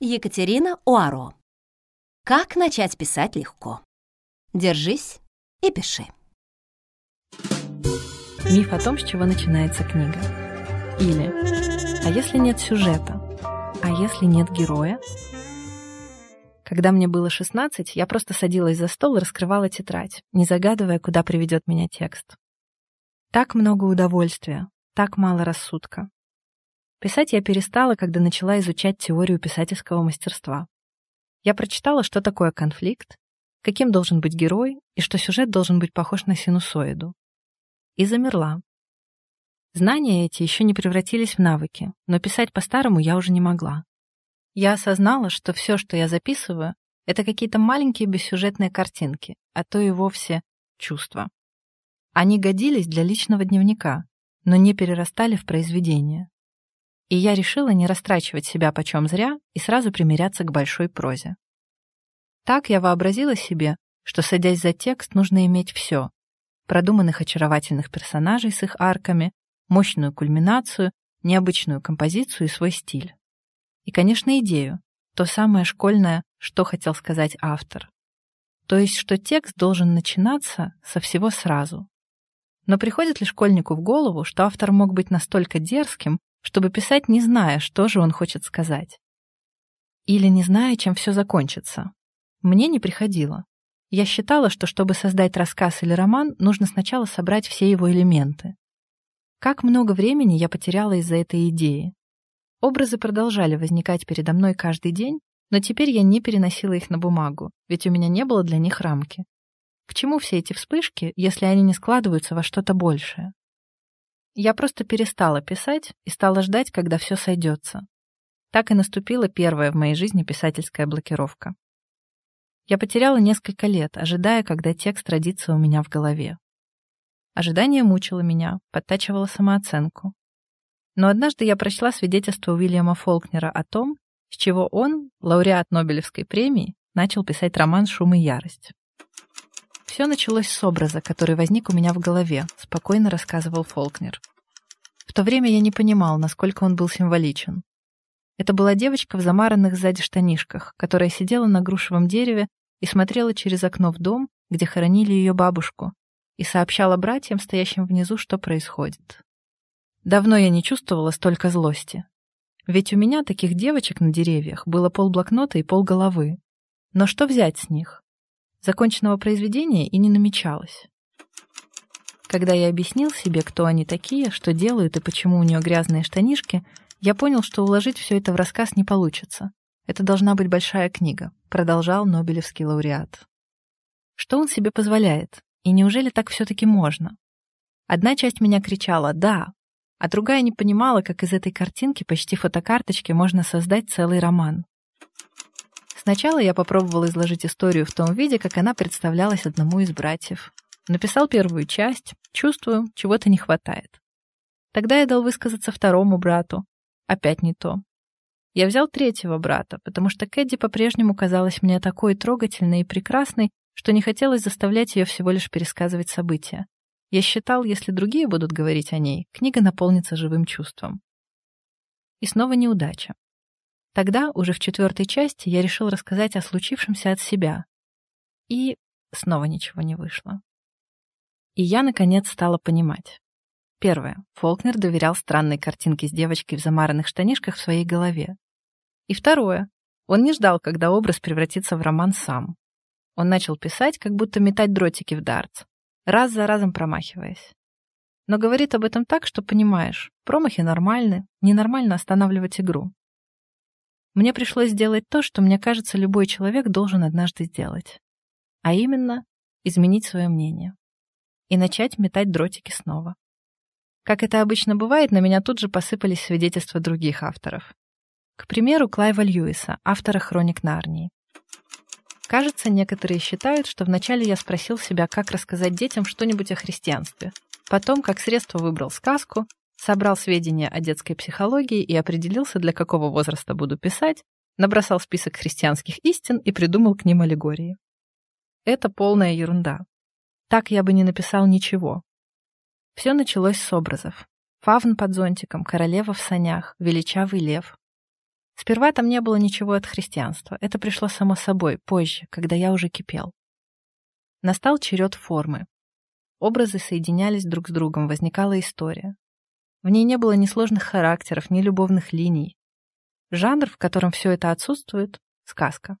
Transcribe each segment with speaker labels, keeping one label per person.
Speaker 1: Екатерина Уаро. Как начать писать легко? Держись и пиши.
Speaker 2: Миф о том, с чего начинается книга. Или «А если нет сюжета? А если нет героя?» Когда мне было 16, я просто садилась за стол и раскрывала тетрадь, не загадывая, куда приведет меня текст. Так много удовольствия, так мало рассудка. Писать я перестала, когда начала изучать теорию писательского мастерства. Я прочитала, что такое конфликт, каким должен быть герой и что сюжет должен быть похож на синусоиду. И замерла. Знания эти еще не превратились в навыки, но писать по-старому я уже не могла. Я осознала, что все, что я записываю, это какие-то маленькие бессюжетные картинки, а то и вовсе чувства. Они годились для личного дневника, но не перерастали в произведение и я решила не растрачивать себя почем зря и сразу примиряться к большой прозе. Так я вообразила себе, что, садясь за текст, нужно иметь все — продуманных очаровательных персонажей с их арками, мощную кульминацию, необычную композицию и свой стиль. И, конечно, идею, то самое школьное, что хотел сказать автор. То есть, что текст должен начинаться со всего сразу. Но приходит ли школьнику в голову, что автор мог быть настолько дерзким, чтобы писать, не зная, что же он хочет сказать. Или не зная, чем все закончится. Мне не приходило. Я считала, что чтобы создать рассказ или роман, нужно сначала собрать все его элементы. Как много времени я потеряла из-за этой идеи. Образы продолжали возникать передо мной каждый день, но теперь я не переносила их на бумагу, ведь у меня не было для них рамки. К чему все эти вспышки, если они не складываются во что-то большее? Я просто перестала писать и стала ждать, когда все сойдется. Так и наступила первая в моей жизни писательская блокировка. Я потеряла несколько лет, ожидая, когда текст родится у меня в голове. Ожидание мучило меня, подтачивало самооценку. Но однажды я прочла свидетельство Уильяма Фолкнера о том, с чего он, лауреат Нобелевской премии, начал писать роман «Шум и ярость». Все началось с образа, который возник у меня в голове, спокойно рассказывал Фолкнер. В то время я не понимал, насколько он был символичен. Это была девочка в замаранных сзади штанишках, которая сидела на грушевом дереве и смотрела через окно в дом, где хоронили ее бабушку, и сообщала братьям, стоящим внизу, что происходит. Давно я не чувствовала столько злости. Ведь у меня таких девочек на деревьях было полблокнота и полголовы. Но что взять с них? Законченного произведения и не намечалось. Когда я объяснил себе, кто они такие, что делают и почему у нее грязные штанишки, я понял, что уложить все это в рассказ не получится. Это должна быть большая книга, продолжал Нобелевский лауреат. Что он себе позволяет? И неужели так все-таки можно? Одна часть меня кричала «да», а другая не понимала, как из этой картинки, почти фотокарточки, можно создать целый роман. Сначала я попробовал изложить историю в том виде, как она представлялась одному из братьев. Написал первую часть, чувствую, чего-то не хватает. Тогда я дал высказаться второму брату. Опять не то. Я взял третьего брата, потому что Кэдди по-прежнему казалась мне такой трогательной и прекрасной, что не хотелось заставлять ее всего лишь пересказывать события. Я считал, если другие будут говорить о ней, книга наполнится живым чувством. И снова неудача. Тогда, уже в четвертой части, я решил рассказать о случившемся от себя. И снова ничего не вышло. И я, наконец, стала понимать. Первое. Фолкнер доверял странной картинке с девочкой в замаранных штанишках в своей голове. И второе. Он не ждал, когда образ превратится в роман сам. Он начал писать, как будто метать дротики в дартс, раз за разом промахиваясь. Но говорит об этом так, что понимаешь, промахи нормальны, ненормально останавливать игру. Мне пришлось сделать то, что, мне кажется, любой человек должен однажды сделать. А именно, изменить свое мнение. И начать метать дротики снова. Как это обычно бывает, на меня тут же посыпались свидетельства других авторов. К примеру, Клайва Льюиса, автора «Хроник Нарнии». Кажется, некоторые считают, что вначале я спросил себя, как рассказать детям что-нибудь о христианстве. Потом, как средство, выбрал сказку, собрал сведения о детской психологии и определился, для какого возраста буду писать, набросал список христианских истин и придумал к ним аллегории. Это полная ерунда. Так я бы не написал ничего. Все началось с образов. Фавн под зонтиком, королева в санях, величавый лев. Сперва там не было ничего от христианства. Это пришло само собой, позже, когда я уже кипел. Настал черед формы. Образы соединялись друг с другом, возникала история. В ней не было ни сложных характеров, ни любовных линий. Жанр, в котором все это отсутствует — сказка.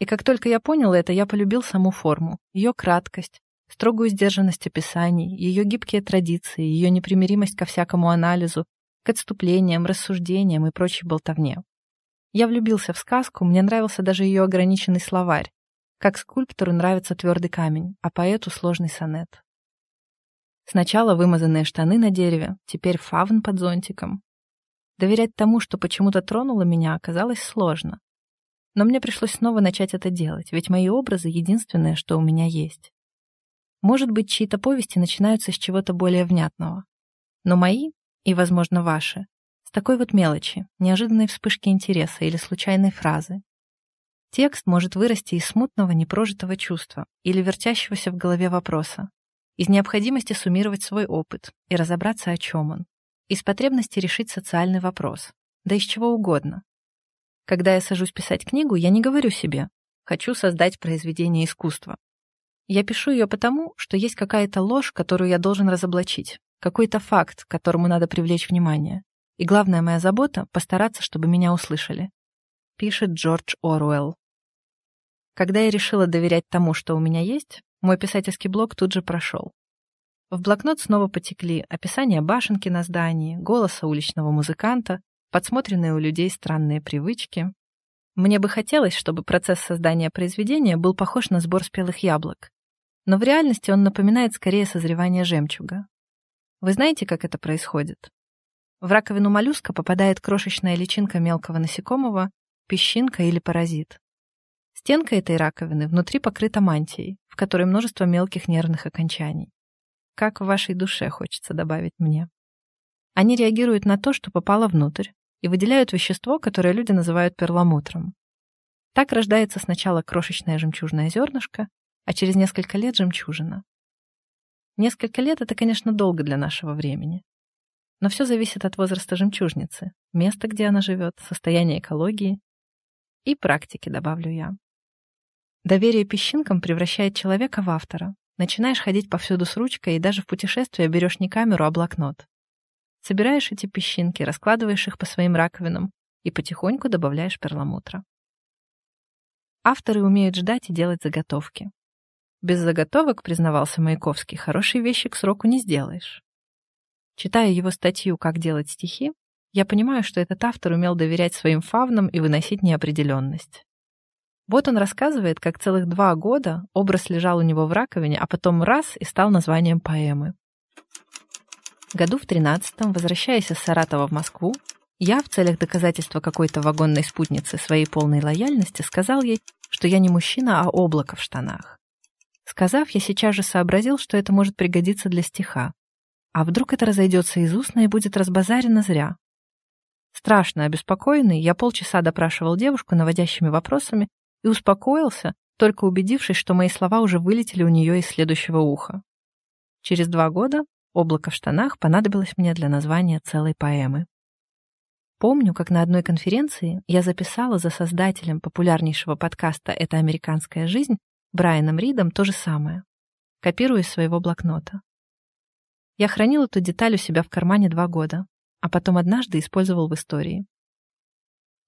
Speaker 2: И как только я понял это, я полюбил саму форму, ее краткость, строгую сдержанность описаний, ее гибкие традиции, ее непримиримость ко всякому анализу, к отступлениям, рассуждениям и прочей болтовне. Я влюбился в сказку, мне нравился даже ее ограниченный словарь, как скульптору нравится твердый камень, а поэту сложный сонет. Сначала вымазанные штаны на дереве, теперь фавн под зонтиком. Доверять тому, что почему-то тронуло меня, оказалось сложно. Но мне пришлось снова начать это делать, ведь мои образы — единственное, что у меня есть. Может быть, чьи-то повести начинаются с чего-то более внятного. Но мои, и, возможно, ваши, с такой вот мелочи, неожиданной вспышки интереса или случайной фразы. Текст может вырасти из смутного, непрожитого чувства или вертящегося в голове вопроса, из необходимости суммировать свой опыт и разобраться, о чем он, из потребности решить социальный вопрос, да из чего угодно. Когда я сажусь писать книгу, я не говорю себе «хочу создать произведение искусства». Я пишу ее потому, что есть какая-то ложь, которую я должен разоблачить, какой-то факт, к которому надо привлечь внимание. И главная моя забота — постараться, чтобы меня услышали. Пишет Джордж Оруэлл. Когда я решила доверять тому, что у меня есть, мой писательский блог тут же прошел. В блокнот снова потекли описания башенки на здании, голоса уличного музыканта, подсмотренные у людей странные привычки. Мне бы хотелось, чтобы процесс создания произведения был похож на сбор спелых яблок. Но в реальности он напоминает скорее созревание жемчуга. Вы знаете, как это происходит? В раковину моллюска попадает крошечная личинка мелкого насекомого, песчинка или паразит. Стенка этой раковины внутри покрыта мантией, в которой множество мелких нервных окончаний. Как в вашей душе, хочется добавить мне. Они реагируют на то, что попало внутрь, и выделяют вещество, которое люди называют перламутром. Так рождается сначала крошечное жемчужное зернышко, а через несколько лет жемчужина. Несколько лет — это, конечно, долго для нашего времени. Но все зависит от возраста жемчужницы, места, где она живет, состояния экологии и практики, добавлю я. Доверие песчинкам превращает человека в автора. Начинаешь ходить повсюду с ручкой и даже в путешествие берешь не камеру, а блокнот. Собираешь эти песчинки, раскладываешь их по своим раковинам и потихоньку добавляешь перламутра. Авторы умеют ждать и делать заготовки. Без заготовок, признавался Маяковский, хорошие вещи к сроку не сделаешь. Читая его статью «Как делать стихи», я понимаю, что этот автор умел доверять своим фавнам и выносить неопределенность. Вот он рассказывает, как целых два года образ лежал у него в раковине, а потом раз и стал названием поэмы. Году в тринадцатом, возвращаясь из Саратова в Москву, я в целях доказательства какой-то вагонной спутницы своей полной лояльности сказал ей, что я не мужчина, а облако в штанах. Сказав, я сейчас же сообразил, что это может пригодиться для стиха. А вдруг это разойдется из устно и будет разбазарено зря? Страшно обеспокоенный, я полчаса допрашивал девушку наводящими вопросами, и успокоился, только убедившись, что мои слова уже вылетели у нее из следующего уха. Через два года «Облако в штанах» понадобилось мне для названия целой поэмы. Помню, как на одной конференции я записала за создателем популярнейшего подкаста «Это американская жизнь» Брайаном Ридом то же самое, копируя из своего блокнота. Я хранил эту деталь у себя в кармане два года, а потом однажды использовал в истории.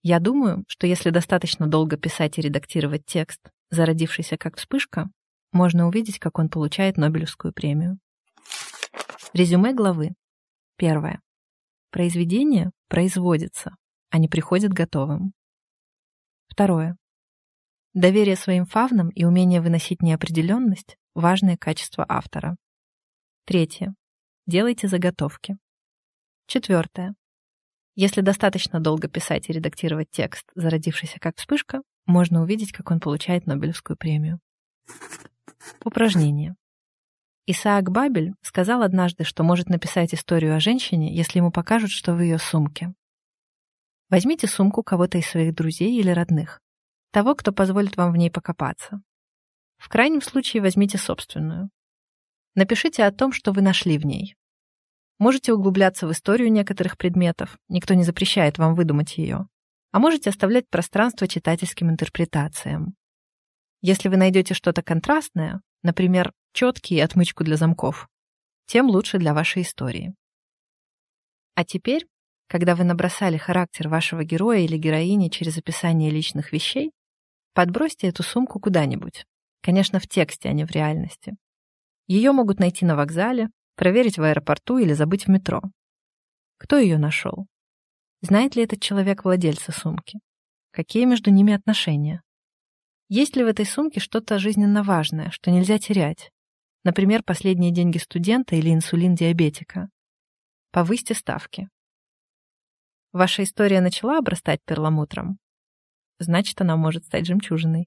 Speaker 2: Я думаю, что если достаточно долго писать и редактировать текст, зародившийся как вспышка, можно увидеть, как он получает Нобелевскую премию. Резюме главы. Первое. Произведение производится, а не приходит готовым. Второе. Доверие своим фавнам и умение выносить неопределенность – важные качества автора. Третье. Делайте заготовки. Четвертое. Если достаточно долго писать и редактировать текст, зародившийся как вспышка, можно увидеть, как он получает Нобелевскую премию. Упражнение. Исаак Бабель сказал однажды, что может написать историю о женщине, если ему покажут, что в ее сумке. Возьмите сумку кого-то из своих друзей или родных, того, кто позволит вам в ней покопаться. В крайнем случае возьмите собственную. Напишите о том, что вы нашли в ней. Можете углубляться в историю некоторых предметов, никто не запрещает вам выдумать ее. А можете оставлять пространство читательским интерпретациям. Если вы найдете что-то контрастное, например, четкий и отмычку для замков, тем лучше для вашей истории. А теперь, когда вы набросали характер вашего героя или героини через описание личных вещей, подбросьте эту сумку куда-нибудь. Конечно, в тексте, а не в реальности. Ее могут найти на вокзале, проверить в аэропорту или забыть в метро. Кто ее нашел? Знает ли этот человек владельца сумки? Какие между ними отношения? Есть ли в этой сумке что-то жизненно важное, что нельзя терять? Например, последние деньги студента или инсулин диабетика. Повысьте ставки. Ваша история начала обрастать перламутром? Значит, она может стать жемчужиной.